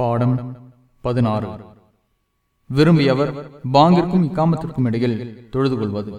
பாடம் பதினாறு. விரும்பியவர் பாங்கிற்கும் இக்காமத்திற்கும் இடையில் தொழுது கொள்வது.